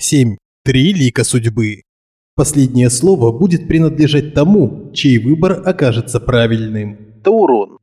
7. Три лика судьбы. Последнее слово будет принадлежать тому, чей выбор окажется правильным. Таурон.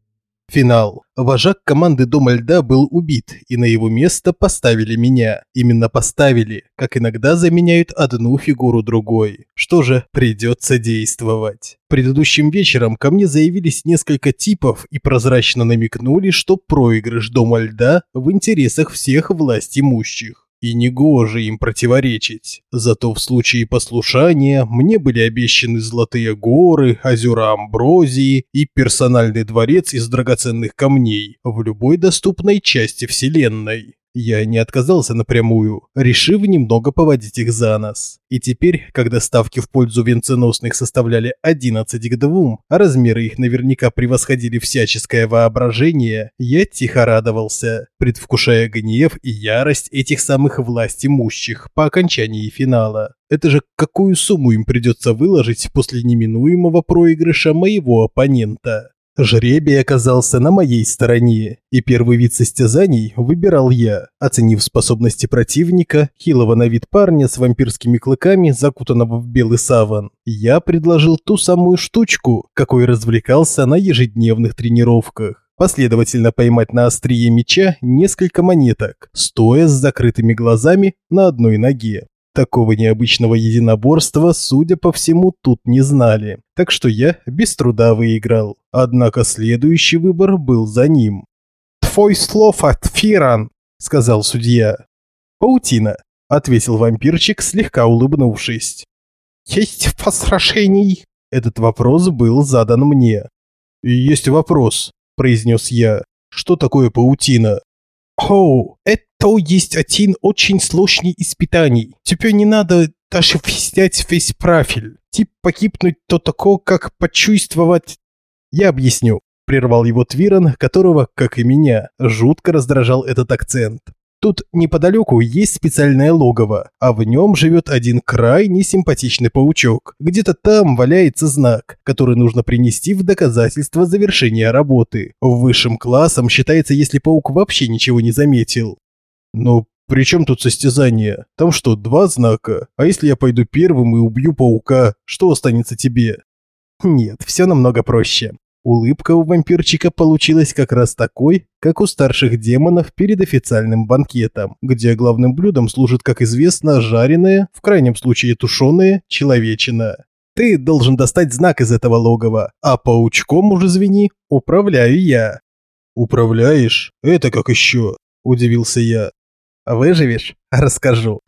Финал. Вожак команды Дома Льда был убит, и на его место поставили меня. Именно поставили, как иногда заменяют одну фигуру другой. Что же, придется действовать. Предыдущим вечером ко мне заявились несколько типов и прозрачно намекнули, что проигрыш Дома Льда в интересах всех власть имущих и негоже им противоречить. Зато в случае послушания мне были обещаны золотые горы, озера Амброзии и персональный дворец из драгоценных камней в любой доступной части Вселенной. Я не отказался напрямую, решив немного поводить их за нос. И теперь, когда ставки в пользу венценосных составляли 11 к 2, а размеры их наверняка превосходили всяческое воображение, я тихо радовался, предвкушая гнев и ярость этих самых власть имущих по окончании финала. Это же какую сумму им придется выложить после неминуемого проигрыша моего оппонента? Жребий оказался на моей стороне, и первый вид состязаний выбирал я. Оценив способности противника, хилого на вид парня с вампирскими клыками, закутанного в белый саван, я предложил ту самую штучку, какой развлекался на ежедневных тренировках. Последовательно поймать на острие меча несколько монеток, стоя с закрытыми глазами на одной ноге. Такого необычного единоборства, судя по всему, тут не знали, так что я без труда выиграл. Однако следующий выбор был за ним. «Твой слов от Фиран», — сказал судья. «Паутина», — ответил вампирчик, слегка улыбнувшись. «Есть возражений?» Этот вопрос был задан мне. «Есть вопрос», – произнес я. «Что такое паутина?» «О, это есть один очень сложный испытаний. Тебе не надо даже взять весь профиль. Тип погибнуть то такое, как почувствовать...» «Я объясню», – прервал его Твиран, которого, как и меня, жутко раздражал этот акцент. Тут неподалеку есть специальное логово, а в нем живет один крайне симпатичный паучок. Где-то там валяется знак, который нужно принести в доказательство завершения работы. Высшим классом считается, если паук вообще ничего не заметил. Но при чем тут состязание? Там что, два знака? А если я пойду первым и убью паука, что останется тебе? Нет, все намного проще. Улыбка у вампирчика получилась как раз такой, как у старших демонов перед официальным банкетом, где главным блюдом служит, как известно, жареное, в крайнем случае тушеное, человечина. Ты должен достать знак из этого логова, а паучком, уже извини, управляю я. Управляешь? Это как еще? Удивился я. Выживешь? Расскажу.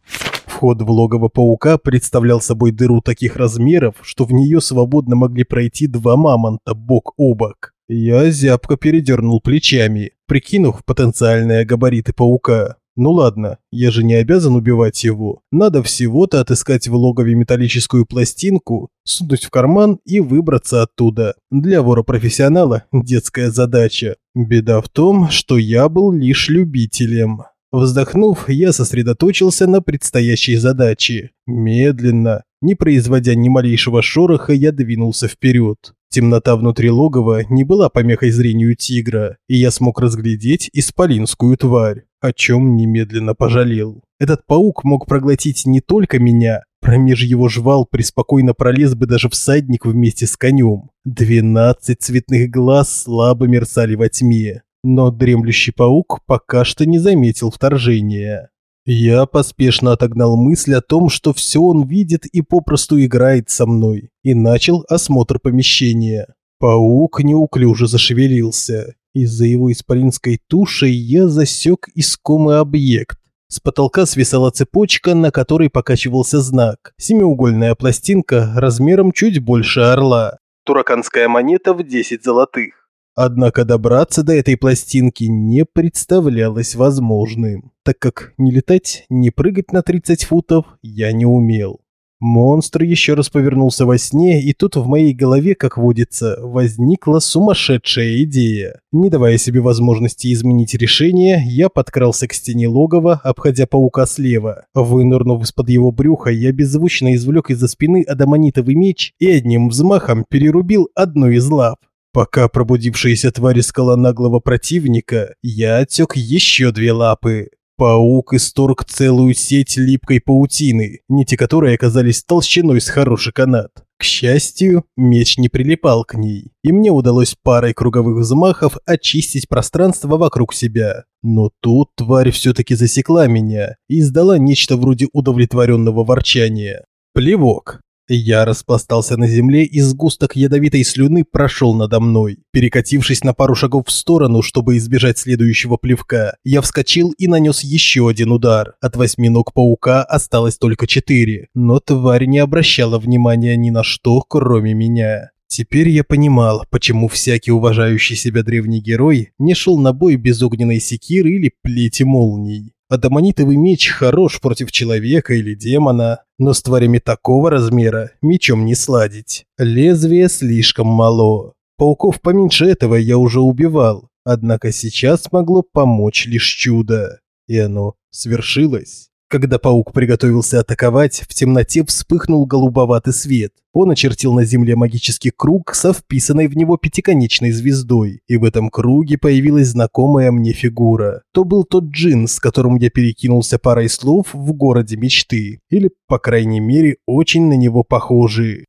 Вход в логово паука представлял собой дыру таких размеров, что в нее свободно могли пройти два мамонта бок о бок. Я зябко передернул плечами, прикинув потенциальные габариты паука. Ну ладно, я же не обязан убивать его. Надо всего-то отыскать в логове металлическую пластинку, сунуть в карман и выбраться оттуда. Для вора-профессионала детская задача. Беда в том, что я был лишь любителем. Вздохнув, я сосредоточился на предстоящей задаче. Медленно, не производя ни малейшего шороха, я двинулся вперед. Темнота внутри логова не была помехой зрению тигра, и я смог разглядеть исполинскую тварь, о чем немедленно пожалел. Этот паук мог проглотить не только меня, промеж его жвал преспокойно пролез бы даже всадник вместе с конем. Двенадцать цветных глаз слабо мерцали во тьме, но дремлющий паук пока что не заметил вторжения. Я поспешно отогнал мысль о том, что все он видит и попросту играет со мной, и начал осмотр помещения. Паук неуклюже зашевелился. Из-за его исполинской туши я засек искомый объект. С потолка свисала цепочка, на которой покачивался знак. Семиугольная пластинка размером чуть больше орла. Тураканская монета в 10 золотых. Однако добраться до этой пластинки не представлялось возможным, так как ни летать, ни прыгать на 30 футов я не умел. Монстр еще раз повернулся во сне, и тут в моей голове, как водится, возникла сумасшедшая идея. Не давая себе возможности изменить решение, я подкрался к стене логова, обходя паука слева. Вынырнув из-под его брюха, я беззвучно извлек из-за спины адамонитовый меч и одним взмахом перерубил одну из лап. Пока пробудившаяся тварь искала наглого противника, я отсек еще две лапы. Паук исторг целую сеть липкой паутины, нити которой оказались толщиной с хороший канат. К счастью, меч не прилипал к ней, и мне удалось парой круговых взмахов очистить пространство вокруг себя. Но тут тварь все-таки засекла меня и издала нечто вроде удовлетворенного ворчания. Плевок. Я распластался на земле, и сгусток ядовитой слюны прошел надо мной. Перекатившись на пару шагов в сторону, чтобы избежать следующего плевка, я вскочил и нанес еще один удар. От восьми ног паука осталось только четыре, но тварь не обращала внимания ни на что, кроме меня. Теперь я понимал, почему всякий уважающий себя древний герой не шел на бой без огненной секиры или плети молний. Адамонитовый меч хорош против человека или демона, но с тварями такого размера мечом не сладить. Лезвие слишком мало. Пауков поменьше этого я уже убивал, однако сейчас могло помочь лишь чудо. И оно свершилось. Когда паук приготовился атаковать, в темноте вспыхнул голубоватый свет. Он очертил на земле магический круг со вписанной в него пятиконечной звездой, и в этом круге появилась знакомая мне фигура. То был тот джин, с которым я перекинулся парой слов в городе мечты, или, по крайней мере, очень на него похожий.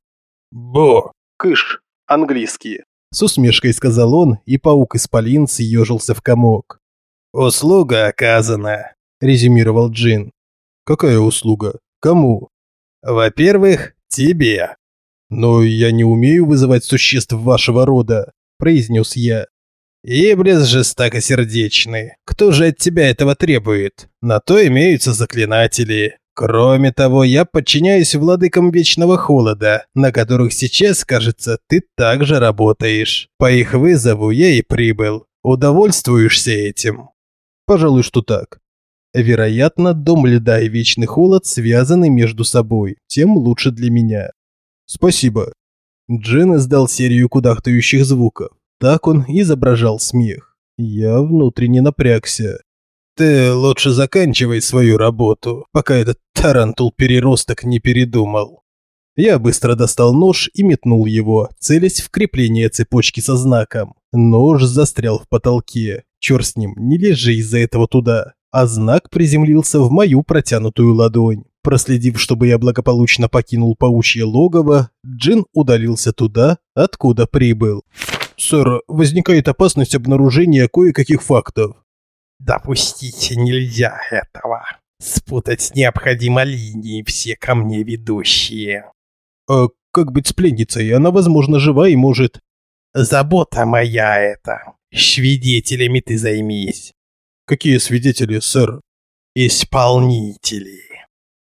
«Бо!» «Кыш!» Английский. С усмешкой сказал он, и паук-исполин съежился в комок. «Услуга оказана», – резюмировал Джин. Какая услуга? Кому? Во-первых, тебе. Но я не умею вызывать существ вашего рода, произнес я. Иблис жестокосердечный. Кто же от тебя этого требует? На то имеются заклинатели. Кроме того, я подчиняюсь владыкам Вечного Холода, на которых сейчас, кажется, ты также работаешь. По их вызову я и прибыл. Удовольствуешься этим? Пожалуй, что так. Вероятно, дом льда и вечный холод связаны между собой, тем лучше для меня. Спасибо. Джин издал серию кудахтающих звуков. Так он изображал смех. Я внутренне напрягся. Ты лучше заканчивай свою работу, пока этот тарантул-переросток не передумал. Я быстро достал нож и метнул его, целясь в крепление цепочки со знаком. Нож застрял в потолке. Чёрт с ним, не лезть же из-за этого туда а знак приземлился в мою протянутую ладонь. Проследив, чтобы я благополучно покинул паучье логово, Джин удалился туда, откуда прибыл. «Сэр, возникает опасность обнаружения кое-каких фактов». «Допустить нельзя этого. Спутать необходимо линии все ко мне ведущие». «А как быть с пленницей? Она, возможно, жива и может...» «Забота моя это. Свидетелями ты займись. Какие свидетели, сэр? Исполнители.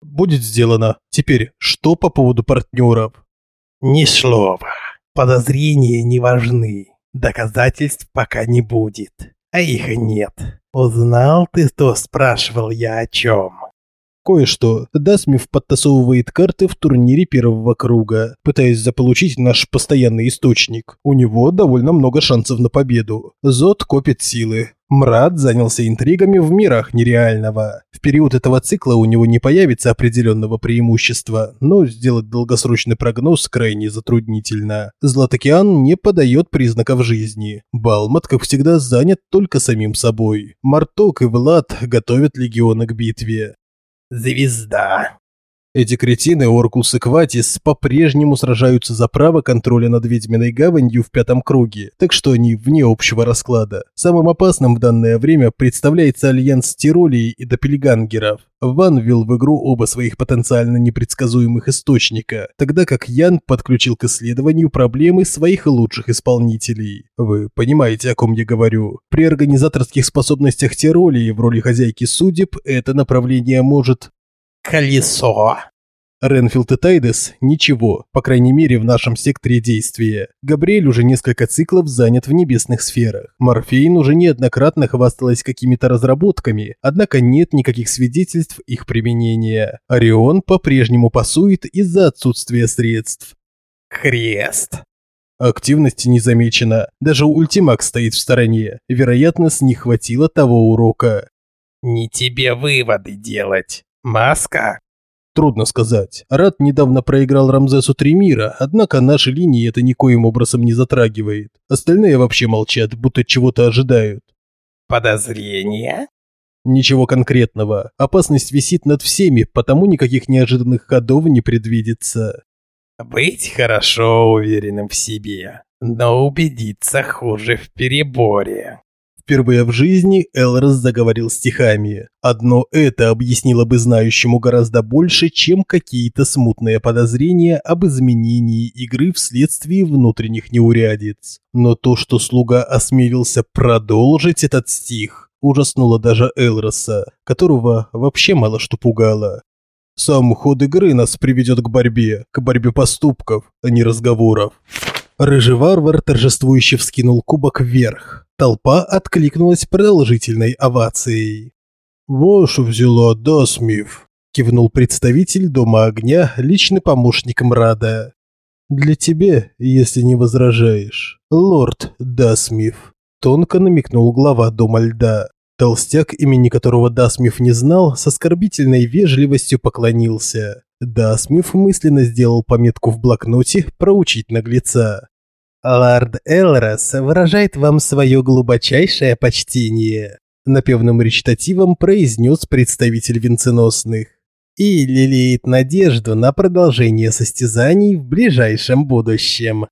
Будет сделано. Теперь, что по поводу партнеров? Ни слова. Подозрения не важны. Доказательств пока не будет. А их нет. Узнал ты, кто спрашивал я о чем? Кое-что. Дасмив подтасовывает карты в турнире первого круга, пытаясь заполучить наш постоянный источник. У него довольно много шансов на победу. Зод копит силы. Мрад занялся интригами в мирах нереального. В период этого цикла у него не появится определенного преимущества, но сделать долгосрочный прогноз крайне затруднительно. Златокеан не подает признаков жизни. Балмат, как всегда, занят только самим собой. Марток и Влад готовят легионы к битве. Звезда. Эти кретины Оркус и Кватис по-прежнему сражаются за право контроля над Ведьминой гаванью в пятом круге, так что они вне общего расклада. Самым опасным в данное время представляется альянс Тиролии и Допельгангеров. Ван ввел в игру оба своих потенциально непредсказуемых источника, тогда как Ян подключил к исследованию проблемы своих лучших исполнителей. Вы понимаете, о ком я говорю. При организаторских способностях Тиролии в роли хозяйки судеб это направление может колесо. Ренфилд и Тайдес – ничего, по крайней мере в нашем секторе действия. Габриэль уже несколько циклов занят в небесных сферах. Морфейн уже неоднократно хвасталась какими-то разработками, однако нет никаких свидетельств их применения. Орион по-прежнему пасует из-за отсутствия средств. Крест. Активности не замечено. Даже Ультимакс стоит в стороне. Вероятно, с них хватило того урока. Не тебе выводы делать. Маска? Трудно сказать. Рад недавно проиграл Рамзесу три мира, однако наши линии это никоим образом не затрагивает. Остальные вообще молчат, будто чего-то ожидают. Подозрения? Ничего конкретного. Опасность висит над всеми, потому никаких неожиданных ходов не предвидится. Быть хорошо уверенным в себе, но убедиться хуже в переборе. Впервые в жизни Элрос заговорил стихами. Одно это объяснило бы знающему гораздо больше, чем какие-то смутные подозрения об изменении игры вследствие внутренних неурядиц. Но то, что слуга осмелился продолжить этот стих, ужаснуло даже Элроса, которого вообще мало что пугало. Сам ход игры нас приведет к борьбе, к борьбе поступков, а не разговоров. Рыжий варвар торжествующе вскинул кубок вверх. Толпа откликнулась продолжительной овацией. «Вашу взяла, да, Смив?» – кивнул представитель Дома Огня, личный помощник Мрада. «Для тебя, если не возражаешь, лорд Дасмив», – тонко намекнул глава Дома Льда. Толстяк, имени которого Дасмиф не знал, с оскорбительной вежливостью поклонился. Дасмиф мысленно сделал пометку в блокноте проучить наглеца. «Лорд Элрос выражает вам свое глубочайшее почтение», напевным речитативом произнес представитель венценосных и лелеет надежду на продолжение состязаний в ближайшем будущем.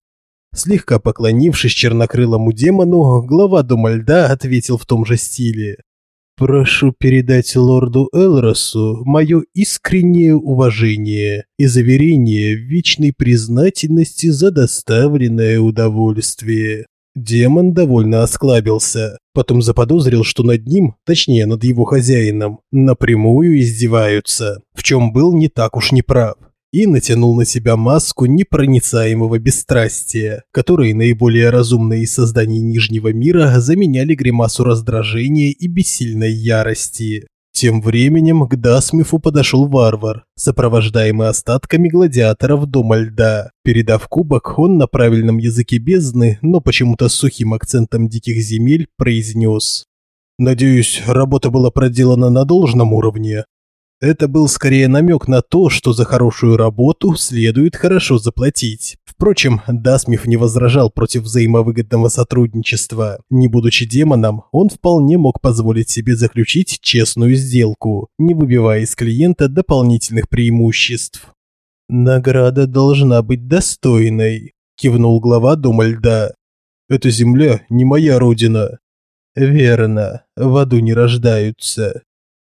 Слегка поклонившись чернокрылому демону, глава Дома Льда ответил в том же стиле. «Прошу передать лорду Элросу мое искреннее уважение и заверение в вечной признательности за доставленное удовольствие». Демон довольно осклабился, потом заподозрил, что над ним, точнее над его хозяином, напрямую издеваются, в чем был не так уж неправ и натянул на себя маску непроницаемого бесстрастия, которые наиболее разумные из созданий Нижнего мира заменяли гримасу раздражения и бессильной ярости. Тем временем к Дасмифу подошел варвар, сопровождаемый остатками гладиаторов Дома Льда. Передав кубок, он на правильном языке бездны, но почему-то с сухим акцентом диких земель, произнес. «Надеюсь, работа была проделана на должном уровне. Это был скорее намек на то, что за хорошую работу следует хорошо заплатить. Впрочем, Дасмиф не возражал против взаимовыгодного сотрудничества. Не будучи демоном, он вполне мог позволить себе заключить честную сделку, не выбивая из клиента дополнительных преимуществ. «Награда должна быть достойной», – кивнул глава Дома Льда. «Эта земля не моя родина». «Верно, в аду не рождаются.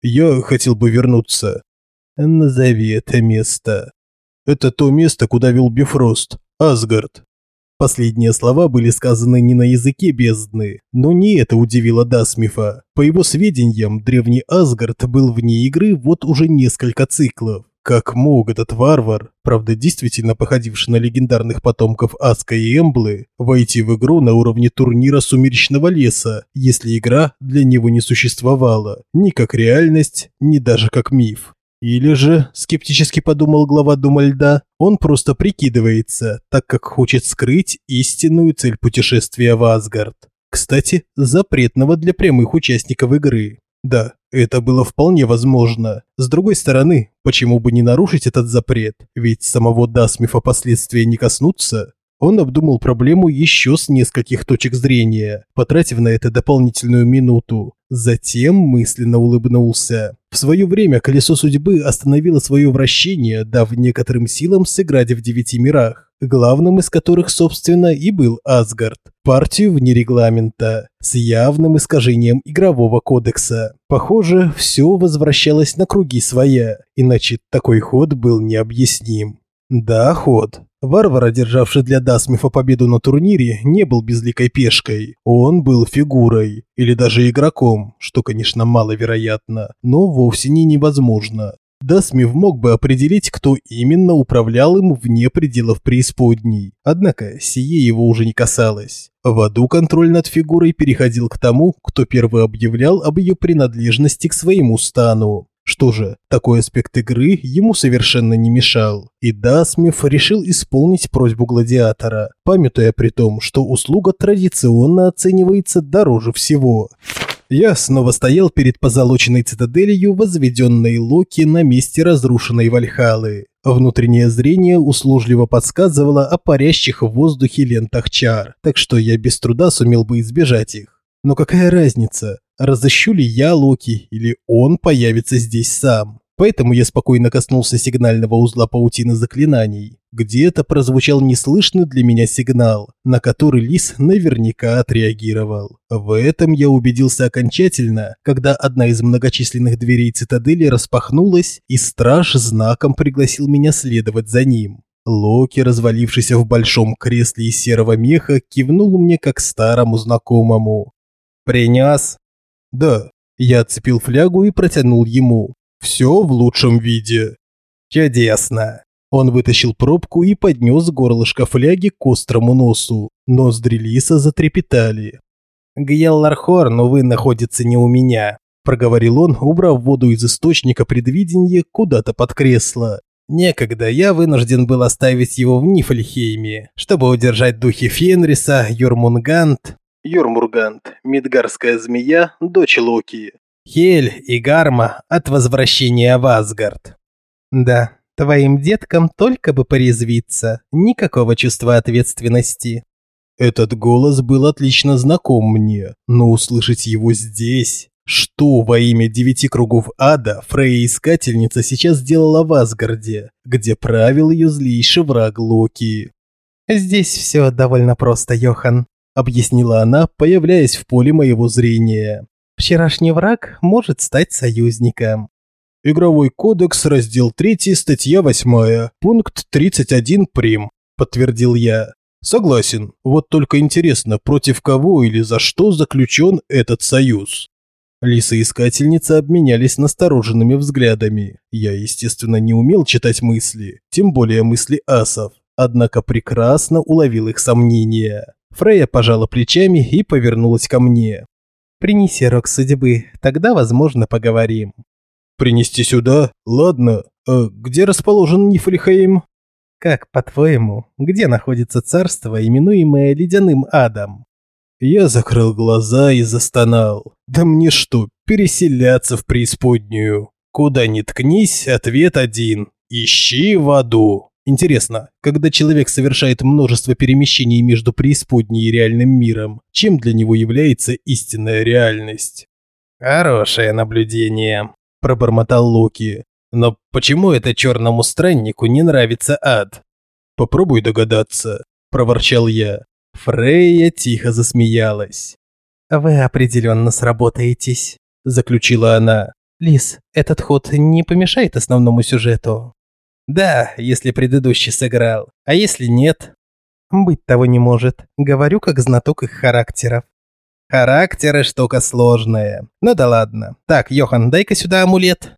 Я хотел бы вернуться. Назови это место. Это то место, куда вел Бифрост, Асгард. Последние слова были сказаны не на языке бездны, но не это удивило Дасмифа. По его сведениям, древний Асгард был вне игры вот уже несколько циклов. Как мог этот варвар, правда действительно походивший на легендарных потомков Аска и Эмблы, войти в игру на уровне турнира Сумеречного леса, если игра для него не существовала, ни как реальность, ни даже как миф? Или же, скептически подумал глава Дома Льда, он просто прикидывается, так как хочет скрыть истинную цель путешествия в Асгард. Кстати, запретного для прямых участников игры. Да, это было вполне возможно. С другой стороны, почему бы не нарушить этот запрет? Ведь самого Дасмифа последствия не коснутся. Он обдумал проблему еще с нескольких точек зрения, потратив на это дополнительную минуту. Затем мысленно улыбнулся. В свое время колесо судьбы остановило свое вращение, дав некоторым силам сыграть в девяти мирах, главным из которых, собственно, и был Асгард. Партию вне регламента, с явным искажением игрового кодекса. Похоже, все возвращалось на круги своя, иначе такой ход был необъясним. Да, ход. Варвар, одержавший для Дасмифа победу на турнире, не был безликой пешкой. Он был фигурой, или даже игроком, что, конечно, маловероятно, но вовсе не невозможно. Дасмив мог бы определить, кто именно управлял им вне пределов преисподней. Однако сие его уже не касалось. В аду контроль над фигурой переходил к тому, кто первый объявлял об ее принадлежности к своему стану. Что же, такой аспект игры ему совершенно не мешал, и Дасмиф решил исполнить просьбу гладиатора, памятуя при том, что услуга традиционно оценивается дороже всего. Я снова стоял перед позолоченной цитаделью, возведенной Локи на месте разрушенной Вальхалы. Внутреннее зрение услужливо подсказывало о парящих в воздухе лентах чар, так что я без труда сумел бы избежать их. Но какая разница? Разыщу ли я Локи или он появится здесь сам. Поэтому я спокойно коснулся сигнального узла паутины заклинаний. Где-то прозвучал неслышный для меня сигнал, на который лис наверняка отреагировал. В этом я убедился окончательно, когда одна из многочисленных дверей цитадели распахнулась, и страж знаком пригласил меня следовать за ним. Локи, развалившийся в большом кресле из серого меха, кивнул мне как старому знакомому. «Принес?» «Да». Я отцепил флягу и протянул ему. Все в лучшем виде. Чудесно. Он вытащил пробку и поднес горлышко фляги к острому носу. Ноздри лиса затрепетали. «Гьеллархорн, увы, находится не у меня», – проговорил он, убрав воду из источника предвидения куда-то под кресло. «Некогда я вынужден был оставить его в Нифльхейме, чтобы удержать духи Фенриса, Юрмунгант...» Юрмургант, Мидгарская змея, дочь Локи. Хель и Гарма от возвращения в Асгард. Да, твоим деткам только бы порезвиться, никакого чувства ответственности. Этот голос был отлично знаком мне, но услышать его здесь... Что во имя девяти кругов ада Фрейя-искательница сейчас делала в Асгарде, где правил ее злейший враг Локи? «Здесь все довольно просто, Йохан», – объяснила она, появляясь в поле моего зрения. Вчерашний враг может стать союзником. Игровой кодекс, раздел 3, статья 8, пункт 31 прим, подтвердил я. Согласен. Вот только интересно, против кого или за что заключен этот союз? Лисоискательницы обменялись настороженными взглядами. Я, естественно, не умел читать мысли, тем более мысли асов, однако прекрасно уловил их сомнения. Фрея пожала плечами и повернулась ко мне. Принеси рог судьбы, тогда, возможно, поговорим. Принести сюда? Ладно. А где расположен Нифльхейм? Как, по-твоему, где находится царство, именуемое Ледяным Адом? Я закрыл глаза и застонал. Да мне что, переселяться в преисподнюю? Куда ни ткнись, ответ один. Ищи в аду. Интересно, когда человек совершает множество перемещений между преисподней и реальным миром, чем для него является истинная реальность? Хорошее наблюдение, пробормотал Локи. Но почему это черному страннику не нравится ад? Попробуй догадаться, проворчал я. Фрейя тихо засмеялась. Вы определенно сработаетесь, заключила она. Лис, этот ход не помешает основному сюжету. Да, если предыдущий сыграл. А если нет? Быть того не может. Говорю как знаток их характеров. Характеры штука сложная. Ну да ладно. Так, Йохан, дай-ка сюда амулет.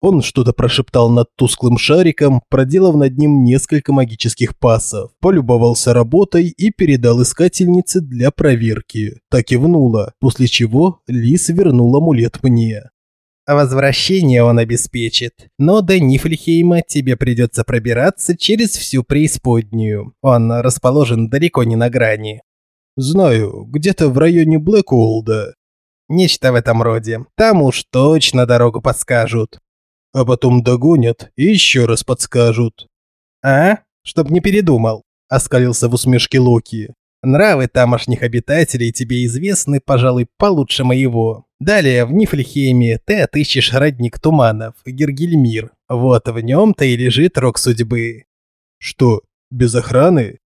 Он что-то прошептал над тусклым шариком, проделав над ним несколько магических пасов, полюбовался работой и передал искательнице для проверки. Так и внула, после чего Лис вернул амулет мне. Возвращение он обеспечит, но до Нифльхейма тебе придется пробираться через всю преисподнюю. Он расположен далеко не на грани. Знаю, где-то в районе Блэкуолда. Нечто в этом роде. Там уж точно дорогу подскажут. А потом догонят и еще раз подскажут. А? Чтоб не передумал, оскалился в усмешке Локи. Нравы тамошних обитателей тебе известны, пожалуй, получше моего. Далее в Нифльхейме ты отыщешь родник туманов, Гергельмир. Вот в нем-то и лежит рог судьбы. Что, без охраны?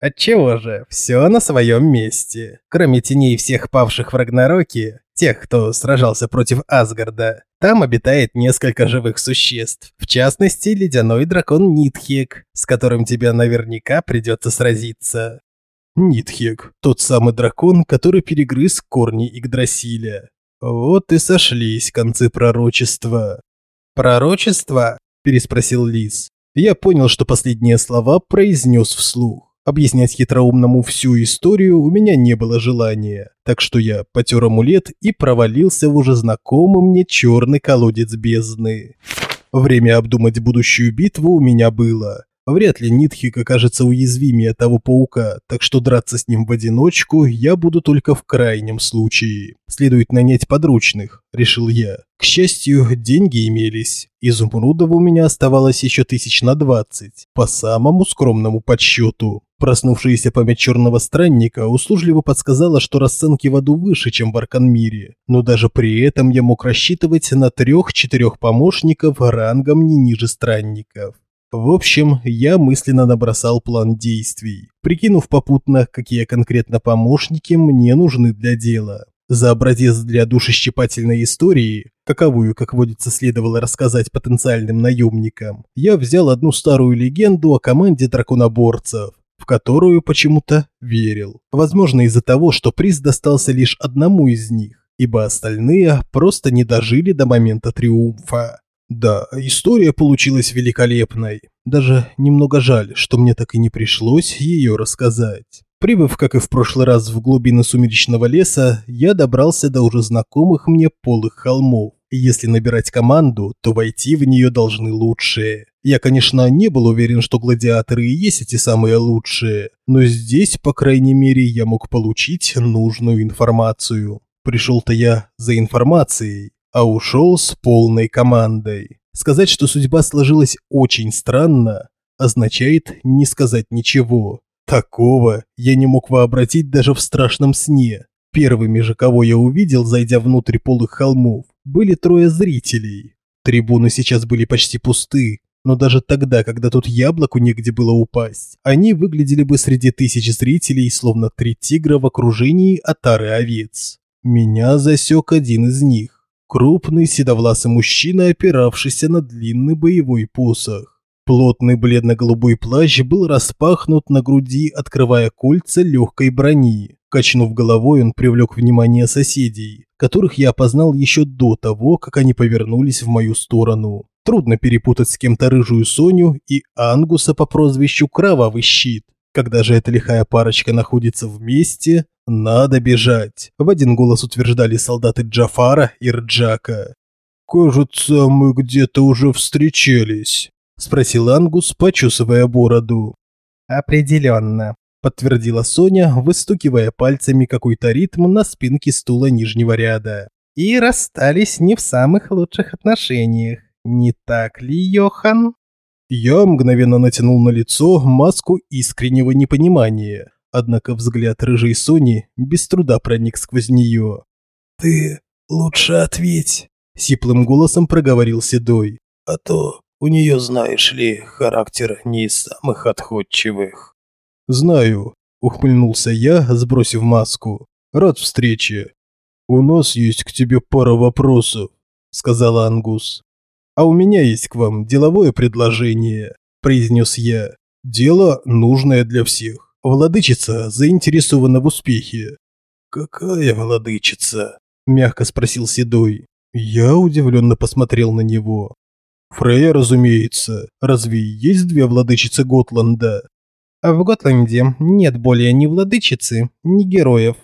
Отчего же, все на своем месте. Кроме теней всех павших в Рагнароке, тех, кто сражался против Асгарда, там обитает несколько живых существ. В частности, ледяной дракон Нитхек, с которым тебе наверняка придется сразиться. Нитхек, тот самый дракон, который перегрыз корни Игдрасиля. Вот и сошлись концы пророчества. «Пророчество?» – переспросил Лис. Я понял, что последние слова произнес вслух. Объяснять хитроумному всю историю у меня не было желания, так что я потер амулет и провалился в уже знакомый мне черный колодец бездны. Время обдумать будущую битву у меня было, Вряд ли Нитхик окажется уязвимее того паука, так что драться с ним в одиночку я буду только в крайнем случае. Следует нанять подручных, решил я. К счастью, деньги имелись. Изумрудов у меня оставалось еще тысяч на двадцать, по самому скромному подсчету. Проснувшаяся память черного странника услужливо подсказала, что расценки в аду выше, чем в Арканмире, но даже при этом я мог рассчитывать на трех-четырех помощников рангом не ниже странников. В общем, я мысленно набросал план действий, прикинув попутно, какие конкретно помощники мне нужны для дела. За образец для душещипательной истории, каковую, как водится, следовало рассказать потенциальным наемникам, я взял одну старую легенду о команде драконоборцев, в которую почему-то верил. Возможно, из-за того, что приз достался лишь одному из них, ибо остальные просто не дожили до момента триумфа. Да, история получилась великолепной. Даже немного жаль, что мне так и не пришлось ее рассказать. Прибыв, как и в прошлый раз, в глубины сумеречного леса, я добрался до уже знакомых мне полых холмов. Если набирать команду, то войти в нее должны лучшие. Я, конечно, не был уверен, что гладиаторы и есть эти самые лучшие, но здесь, по крайней мере, я мог получить нужную информацию. Пришел-то я за информацией, а ушел с полной командой. Сказать, что судьба сложилась очень странно, означает не сказать ничего. Такого я не мог вообразить даже в страшном сне. Первыми же, кого я увидел, зайдя внутрь полых холмов, были трое зрителей. Трибуны сейчас были почти пусты, но даже тогда, когда тут яблоку негде было упасть, они выглядели бы среди тысяч зрителей, словно три тигра в окружении отары овец. Меня засек один из них. Крупный седовласый мужчина, опиравшийся на длинный боевой посох. Плотный бледно-голубой плащ был распахнут на груди, открывая кольца легкой брони. Качнув головой, он привлек внимание соседей, которых я опознал еще до того, как они повернулись в мою сторону. Трудно перепутать с кем-то рыжую Соню и Ангуса по прозвищу Кровавый Щит. Когда же эта лихая парочка находится вместе, надо бежать, в один голос утверждали солдаты Джафара и Рджака. Кажется, мы где-то уже встречались, спросил Ангус, почесывая бороду. Определенно, подтвердила Соня, выстукивая пальцами какой-то ритм на спинке стула нижнего ряда. И расстались не в самых лучших отношениях. Не так ли, Йохан? Я мгновенно натянул на лицо маску искреннего непонимания. Однако взгляд рыжей Сони без труда проник сквозь нее. «Ты лучше ответь», – сиплым голосом проговорил Седой. «А то у нее, знаешь ли, характер не из самых отходчивых». «Знаю», – ухмыльнулся я, сбросив маску. «Рад встрече». «У нас есть к тебе пара вопросов», – сказала Ангус. «А у меня есть к вам деловое предложение», – произнес я. «Дело нужное для всех». Владычица заинтересована в успехе. Какая владычица? мягко спросил Седой. Я удивленно посмотрел на него. Фрея, разумеется. Разве есть две владычицы Готланда? А в Готланде нет более ни владычицы, ни героев.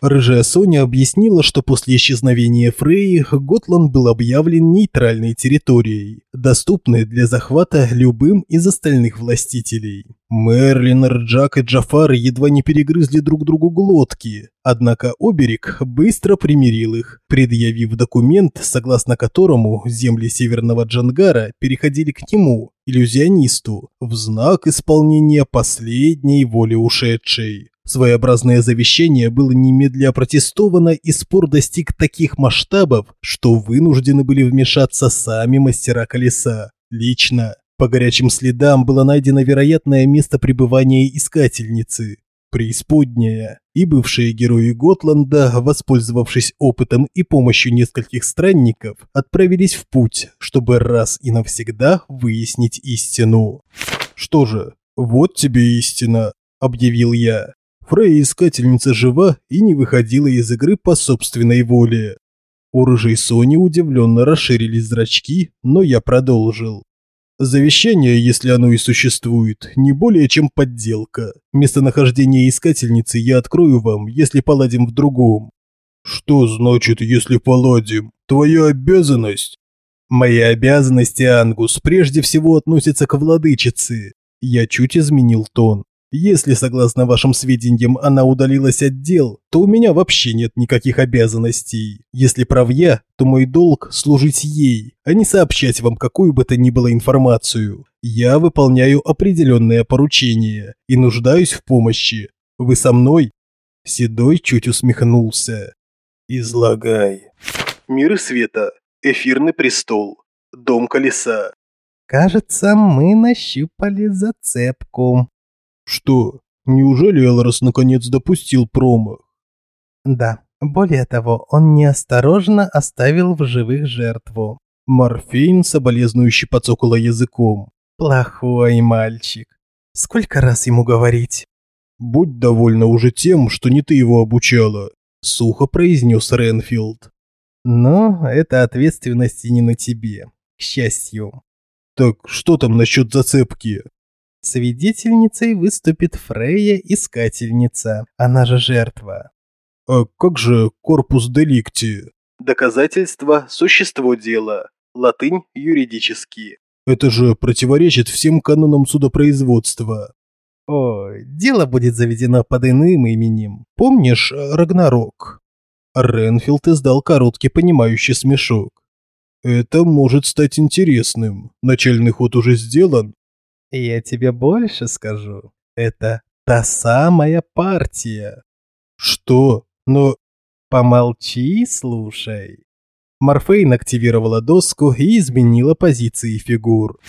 Рыжая Соня объяснила, что после исчезновения Фреи Готланд был объявлен нейтральной территорией, доступной для захвата любым из остальных властителей. Мерлин, Рджак и Джафар едва не перегрызли друг другу глотки, однако Оберег быстро примирил их, предъявив документ, согласно которому земли Северного Джангара переходили к нему, иллюзионисту, в знак исполнения последней воли ушедшей. Своеобразное завещание было немедля опротестовано, и спор достиг таких масштабов, что вынуждены были вмешаться сами мастера колеса. Лично. По горячим следам было найдено вероятное место пребывания искательницы. Преисподняя. И бывшие герои Готланда, воспользовавшись опытом и помощью нескольких странников, отправились в путь, чтобы раз и навсегда выяснить истину. «Что же, вот тебе истина», – объявил я. Фрея-искательница жива и не выходила из игры по собственной воле. У рыжей Сони удивленно расширились зрачки, но я продолжил. Завещание, если оно и существует, не более чем подделка. Местонахождение искательницы я открою вам, если поладим в другом. Что значит, если поладим? Твоя обязанность? Мои обязанности, Ангус, прежде всего относятся к владычице. Я чуть изменил тон. Если, согласно вашим сведениям, она удалилась от дел, то у меня вообще нет никаких обязанностей. Если прав я, то мой долг – служить ей, а не сообщать вам какую бы то ни было информацию. Я выполняю определенное поручение и нуждаюсь в помощи. Вы со мной?» Седой чуть усмехнулся. «Излагай». Миры света. Эфирный престол. Дом колеса. Кажется, мы нащупали зацепку. Что? Неужели Элрос наконец допустил промах? Да. Более того, он неосторожно оставил в живых жертву. Морфейн соболезнующе подцокала языком. Плохой мальчик. Сколько раз ему говорить? Будь довольна уже тем, что не ты его обучала, сухо произнес Ренфилд. Но это ответственность и не на тебе, к счастью. Так что там насчет зацепки? Свидетельницей выступит Фрейя Искательница, она же жертва. А как же корпус деликти? Доказательство – существо дела. Латынь – юридически. Это же противоречит всем канонам судопроизводства. Ой, дело будет заведено под иным именем. Помнишь Рагнарок? Ренфилд издал короткий понимающий смешок. Это может стать интересным. Начальный ход уже сделан. Я тебе больше скажу. Это та самая партия. Что? Но... Помолчи слушай. Морфейн активировала доску и изменила позиции фигур.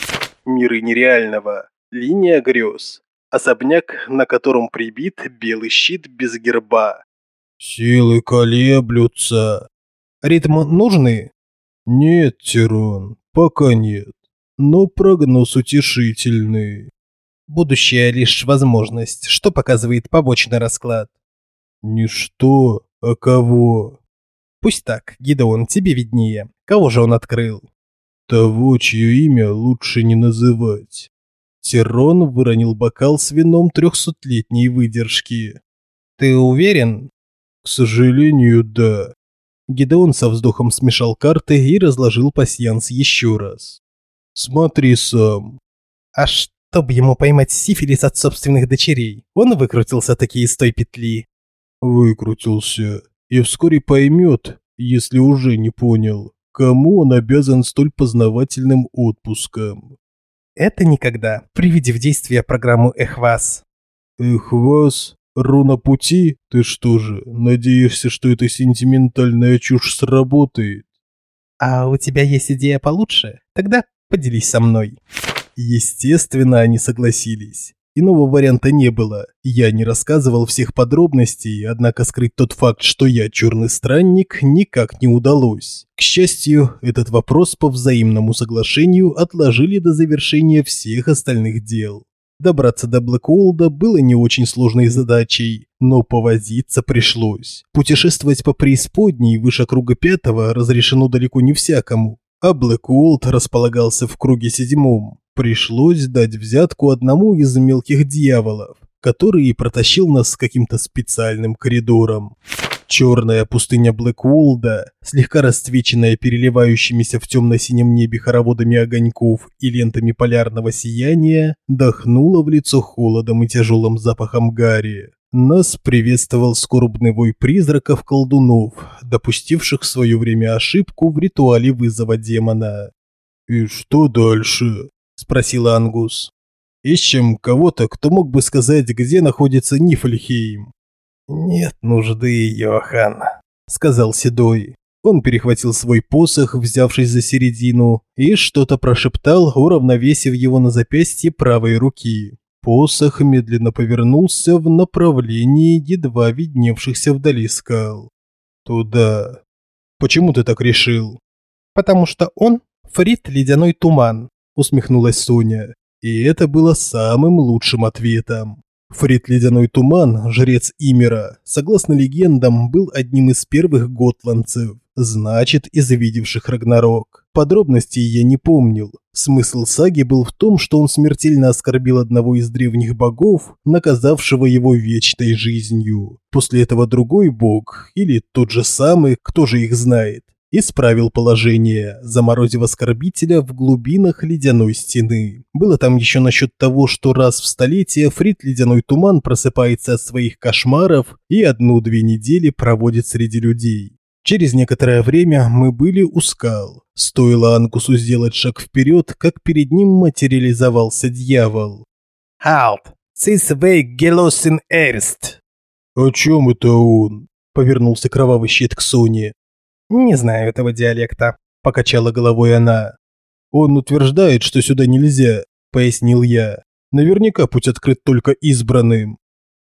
Миры нереального. Линия грез. Особняк, на котором прибит белый щит без герба. Силы колеблются. Ритм нужны? Нет, Тирон, пока нет. Но прогноз утешительный. Будущее лишь возможность. Что показывает побочный расклад? Не что, а кого. Пусть так, Гидеон, тебе виднее. Кого же он открыл? Того, чье имя лучше не называть. Тирон выронил бокал с вином трехсотлетней выдержки. Ты уверен? К сожалению, да. Гидеон со вздохом смешал карты и разложил пасьянс еще раз. Смотри сам. А чтобы ему поймать сифилис от собственных дочерей, он выкрутился таки из той петли. Выкрутился. И вскоре поймет, если уже не понял, кому он обязан столь познавательным отпуском. Это никогда. Приведи в действие программу Эхвас. Эхвас? Руна пути? Ты что же, надеешься, что эта сентиментальная чушь сработает? А у тебя есть идея получше? Тогда поделись со мной. Естественно, они согласились. Иного варианта не было. Я не рассказывал всех подробностей, однако скрыть тот факт, что я черный странник, никак не удалось. К счастью, этот вопрос по взаимному соглашению отложили до завершения всех остальных дел. Добраться до Блэкуолда было не очень сложной задачей, но повозиться пришлось. Путешествовать по преисподней выше круга пятого разрешено далеко не всякому, а Блэкуолд располагался в круге седьмом. Пришлось дать взятку одному из мелких дьяволов, который и протащил нас каким-то специальным коридором. Черная пустыня Блэкволда, слегка расцвеченная переливающимися в темно-синем небе хороводами огоньков и лентами полярного сияния, дохнула в лицо холодом и тяжелым запахом гари. Нас приветствовал скорбный вой призраков-колдунов, допустивших в свое время ошибку в ритуале вызова демона. «И что дальше?» – спросила Ангус. «Ищем кого-то, кто мог бы сказать, где находится Нифльхейм». «Нет нужды, Йохан», — сказал Седой. Он перехватил свой посох, взявшись за середину, и что-то прошептал, уравновесив его на запястье правой руки. Посох медленно повернулся в направлении едва видневшихся вдали скал. «Туда. Почему ты так решил?» «Потому что он — Фрид Ледяной Туман», — усмехнулась Соня. И это было самым лучшим ответом. Фрид Ледяной Туман, жрец Имера, согласно легендам, был одним из первых готландцев, значит, из видевших Рагнарок. Подробностей я не помнил. Смысл саги был в том, что он смертельно оскорбил одного из древних богов, наказавшего его вечной жизнью. После этого другой бог, или тот же самый, кто же их знает, Исправил положение, заморозив оскорбителя в глубинах ледяной стены. Было там еще насчет того, что раз в столетие Фрид Ледяной Туман просыпается от своих кошмаров и одну-две недели проводит среди людей. Через некоторое время мы были у скал. Стоило Ангусу сделать шаг вперед, как перед ним материализовался дьявол. «Halt! This way gelossen erst!» «О чем это он?» – повернулся кровавый щит к Соне. «Не знаю этого диалекта», – покачала головой она. «Он утверждает, что сюда нельзя», – пояснил я. «Наверняка путь открыт только избранным».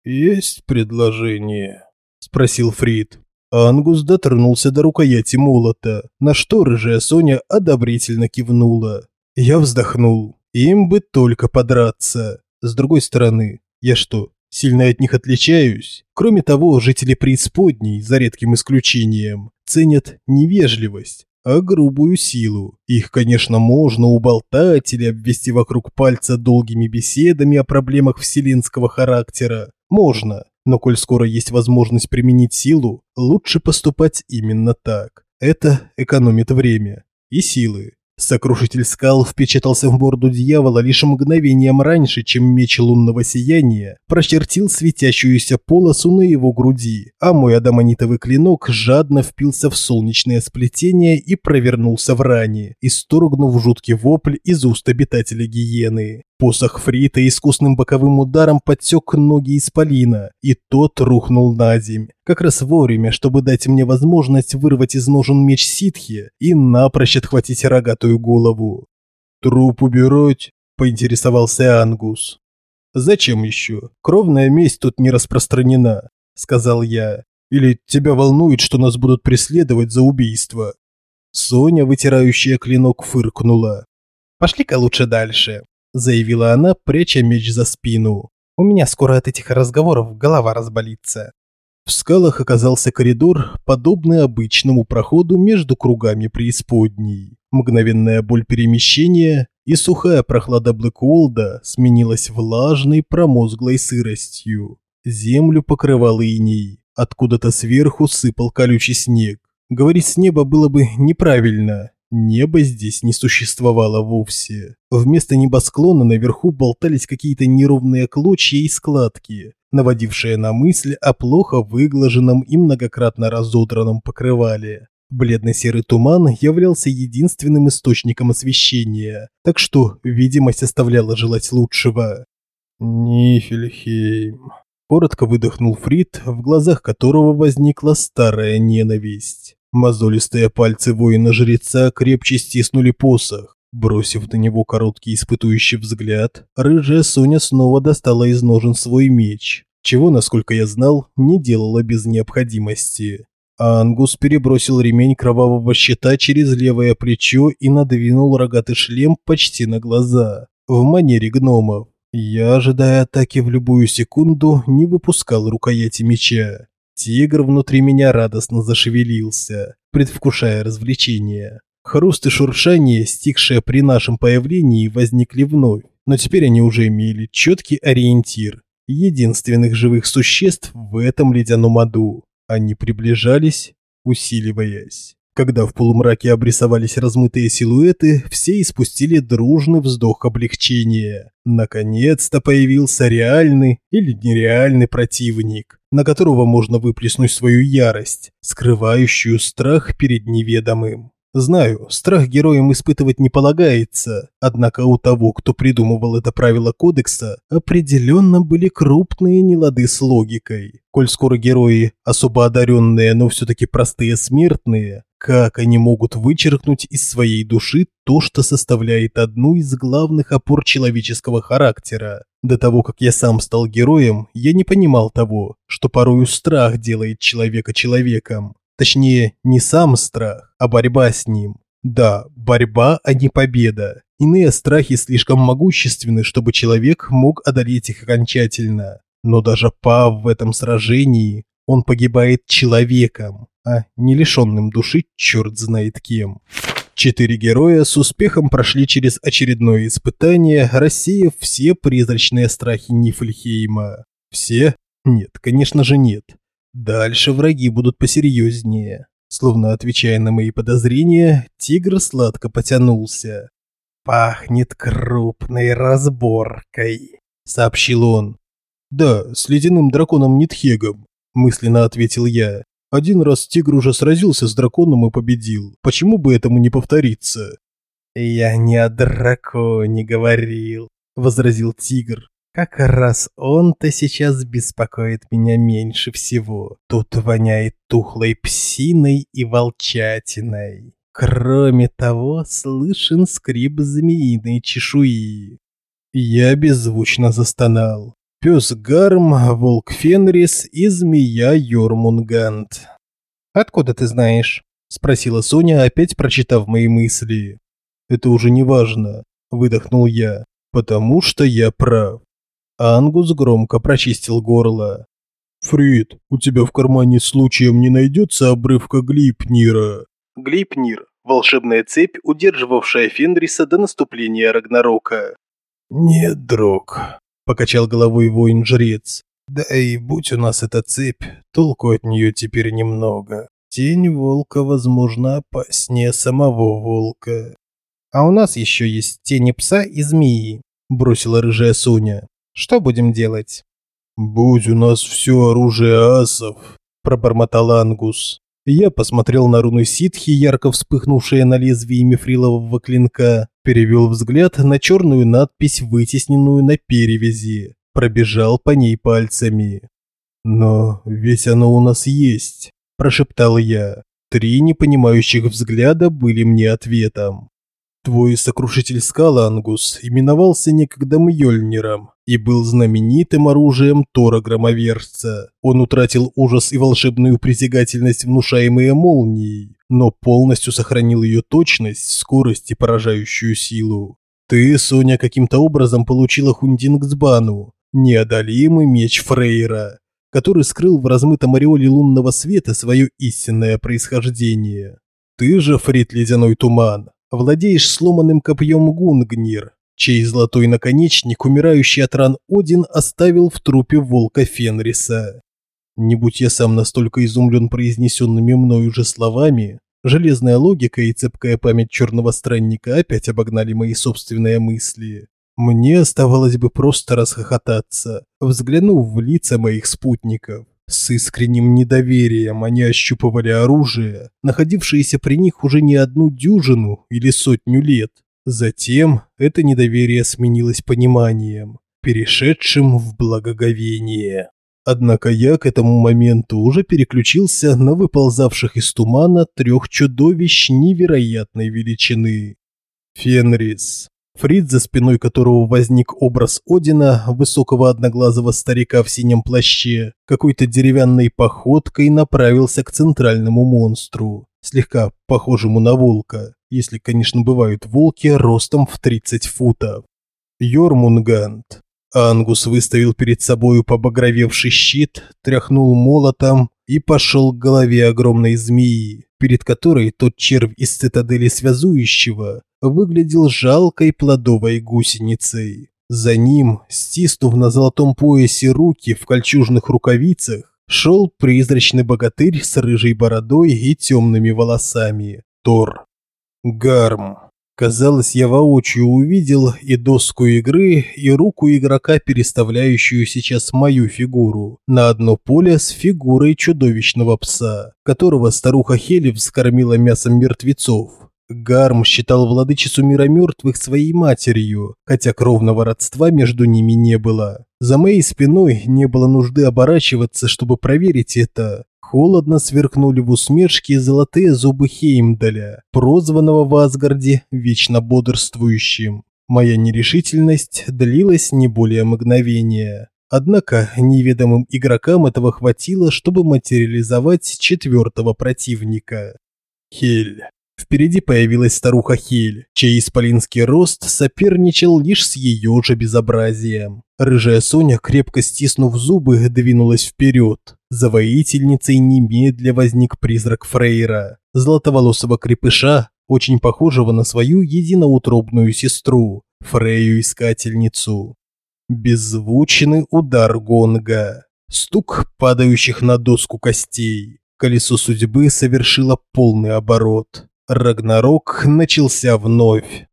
«Есть предложение?» – спросил Фрид. Ангус дотронулся до рукояти молота, на что рыжая Соня одобрительно кивнула. Я вздохнул. Им бы только подраться. С другой стороны, я что, сильно от них отличаюсь? Кроме того, жители преисподней, за редким исключением, ценят невежливость, а грубую силу. Их, конечно, можно уболтать или обвести вокруг пальца долгими беседами о проблемах вселенского характера. Можно, но коль скоро есть возможность применить силу, лучше поступать именно так. Это экономит время и силы. Сокрушитель скал впечатался в морду дьявола лишь мгновением раньше, чем меч лунного сияния прочертил светящуюся полосу на его груди, а мой адамонитовый клинок жадно впился в солнечное сплетение и провернулся в ране, исторгнув жуткий вопль из уст обитателя гиены. Посох Фрита искусным боковым ударом подсек ноги исполина, и тот рухнул на земь. Как раз вовремя, чтобы дать мне возможность вырвать из ножен меч ситхи и напрочь отхватить рогатую голову. «Труп убирать?» – поинтересовался Ангус. «Зачем еще? Кровная месть тут не распространена», – сказал я. «Или тебя волнует, что нас будут преследовать за убийство?» Соня, вытирающая клинок, фыркнула. «Пошли-ка лучше дальше заявила она, пряча меч за спину. У меня скоро от этих разговоров голова разболится. В скалах оказался коридор, подобный обычному проходу между кругами преисподней. Мгновенная боль перемещения и сухая прохлада Блэкуолда сменилась влажной промозглой сыростью. Землю покрывал иней, откуда-то сверху сыпал колючий снег. Говорить с неба было бы неправильно, Неба здесь не существовало вовсе. Вместо небосклона наверху болтались какие-то неровные клочья и складки, наводившие на мысль о плохо выглаженном и многократно разодранном покрывале. Бледно-серый туман являлся единственным источником освещения, так что видимость оставляла желать лучшего. «Нифельхейм», – коротко выдохнул Фрид, в глазах которого возникла старая ненависть. Мозолистые пальцы воина-жреца крепче стиснули посох. Бросив на него короткий испытующий взгляд, рыжая Соня снова достала из ножен свой меч, чего, насколько я знал, не делала без необходимости. Ангус перебросил ремень кровавого щита через левое плечо и надвинул рогатый шлем почти на глаза, в манере гномов. Я, ожидая атаки в любую секунду, не выпускал рукояти меча. Тигр внутри меня радостно зашевелился, предвкушая развлечение. Хруст и шуршание, стихшие при нашем появлении, возникли вновь, но теперь они уже имели четкий ориентир. Единственных живых существ в этом ледяном аду. Они приближались, усиливаясь. Когда в полумраке обрисовались размытые силуэты, все испустили дружный вздох облегчения. Наконец-то появился реальный или нереальный противник, на которого можно выплеснуть свою ярость, скрывающую страх перед неведомым. Знаю, страх героям испытывать не полагается, однако у того, кто придумывал это правило кодекса, определенно были крупные нелады с логикой. Коль скоро герои, особо одаренные, но все-таки простые смертные, как они могут вычеркнуть из своей души то, что составляет одну из главных опор человеческого характера? До того, как я сам стал героем, я не понимал того, что порою страх делает человека человеком. Точнее, не сам страх, а борьба с ним. Да, борьба, а не победа. Иные страхи слишком могущественны, чтобы человек мог одолеть их окончательно. Но даже пав в этом сражении, он погибает человеком а не лишенным души черт знает кем. Четыре героя с успехом прошли через очередное испытание, рассеяв все призрачные страхи Нифльхейма. Все? Нет, конечно же нет. Дальше враги будут посерьезнее. Словно отвечая на мои подозрения, тигр сладко потянулся. «Пахнет крупной разборкой», — сообщил он. «Да, с ледяным драконом Нитхегом», — мысленно ответил я. Один раз тигр уже сразился с драконом и победил. Почему бы этому не повториться? Я не о драконе говорил, возразил тигр. Как раз он-то сейчас беспокоит меня меньше всего. Тут воняет тухлой псиной и волчатиной. Кроме того, слышен скрип змеиной чешуи. Я беззвучно застонал. Пес Гарм, волк Фенрис и змея Йормунганд. «Откуда ты знаешь?» – спросила Соня, опять прочитав мои мысли. «Это уже не важно», – выдохнул я, – «потому что я прав». Ангус громко прочистил горло. «Фрид, у тебя в кармане случаем не найдется обрывка Глипнира?» Глипнир – волшебная цепь, удерживавшая Фенриса до наступления Рагнарока. «Нет, друг», – покачал головой воин-жрец. «Да и будь у нас эта цепь, толку от нее теперь немного. Тень волка, возможно, опаснее самого волка». «А у нас еще есть тени пса и змеи», – бросила рыжая Соня. Что будем делать? Будь у нас все оружие асов, пробормотал Ангус. Я посмотрел на руны ситхи, ярко вспыхнувшие на лезвии мифрилового клинка, перевел взгляд на черную надпись, вытесненную на перевязи, пробежал по ней пальцами. «Но ведь оно у нас есть», – прошептал я. Три непонимающих взгляда были мне ответом. Твой сокрушитель скал, Ангус, именовался некогда Мьёльниром и был знаменитым оружием Тора-громовержца. Он утратил ужас и волшебную притягательность, внушаемые молнией, но полностью сохранил ее точность, скорость и поражающую силу. Ты, Соня, каким-то образом получила Хундингсбану, неодолимый меч Фрейра, который скрыл в размытом ореоле лунного света свое истинное происхождение. Ты же, Фрид Ледяной Туман, владеешь сломанным копьем Гунгнир, чей золотой наконечник, умирающий от ран Один, оставил в трупе волка Фенриса. Не будь я сам настолько изумлен произнесенными мною же словами, железная логика и цепкая память черного странника опять обогнали мои собственные мысли. Мне оставалось бы просто расхохотаться, взглянув в лица моих спутников. С искренним недоверием они ощупывали оружие, находившееся при них уже не одну дюжину или сотню лет. Затем это недоверие сменилось пониманием, перешедшим в благоговение. Однако я к этому моменту уже переключился на выползавших из тумана трех чудовищ невероятной величины. Фенрис, Фрид, за спиной которого возник образ Одина, высокого одноглазого старика в синем плаще, какой-то деревянной походкой направился к центральному монстру, слегка похожему на волка, если, конечно, бывают волки ростом в 30 футов. Йормунгант. Ангус выставил перед собою побагровевший щит, тряхнул молотом и пошел к голове огромной змеи, перед которой тот червь из цитадели связующего выглядел жалкой плодовой гусеницей. За ним, стиснув на золотом поясе руки в кольчужных рукавицах, шел призрачный богатырь с рыжей бородой и темными волосами. Тор. Гарм. Казалось, я воочию увидел и доску игры, и руку игрока, переставляющую сейчас мою фигуру, на одно поле с фигурой чудовищного пса, которого старуха Хели вскормила мясом мертвецов. Гарм считал владычицу мира мертвых своей матерью, хотя кровного родства между ними не было. За моей спиной не было нужды оборачиваться, чтобы проверить это. Холодно сверкнули в усмешке золотые зубы Хеймдаля, прозванного в Асгарде вечно бодрствующим. Моя нерешительность длилась не более мгновения. Однако неведомым игрокам этого хватило, чтобы материализовать четвертого противника. Хель. Впереди появилась старуха Хель, чей исполинский рост соперничал лишь с ее же безобразием. Рыжая Соня, крепко стиснув зубы, двинулась вперед. За воительницей немедля возник призрак Фрейра, золотоволосого крепыша, очень похожего на свою единоутробную сестру, Фрею-искательницу. Беззвучный удар гонга, стук падающих на доску костей. Колесо судьбы совершило полный оборот. Рагнарок начался вновь.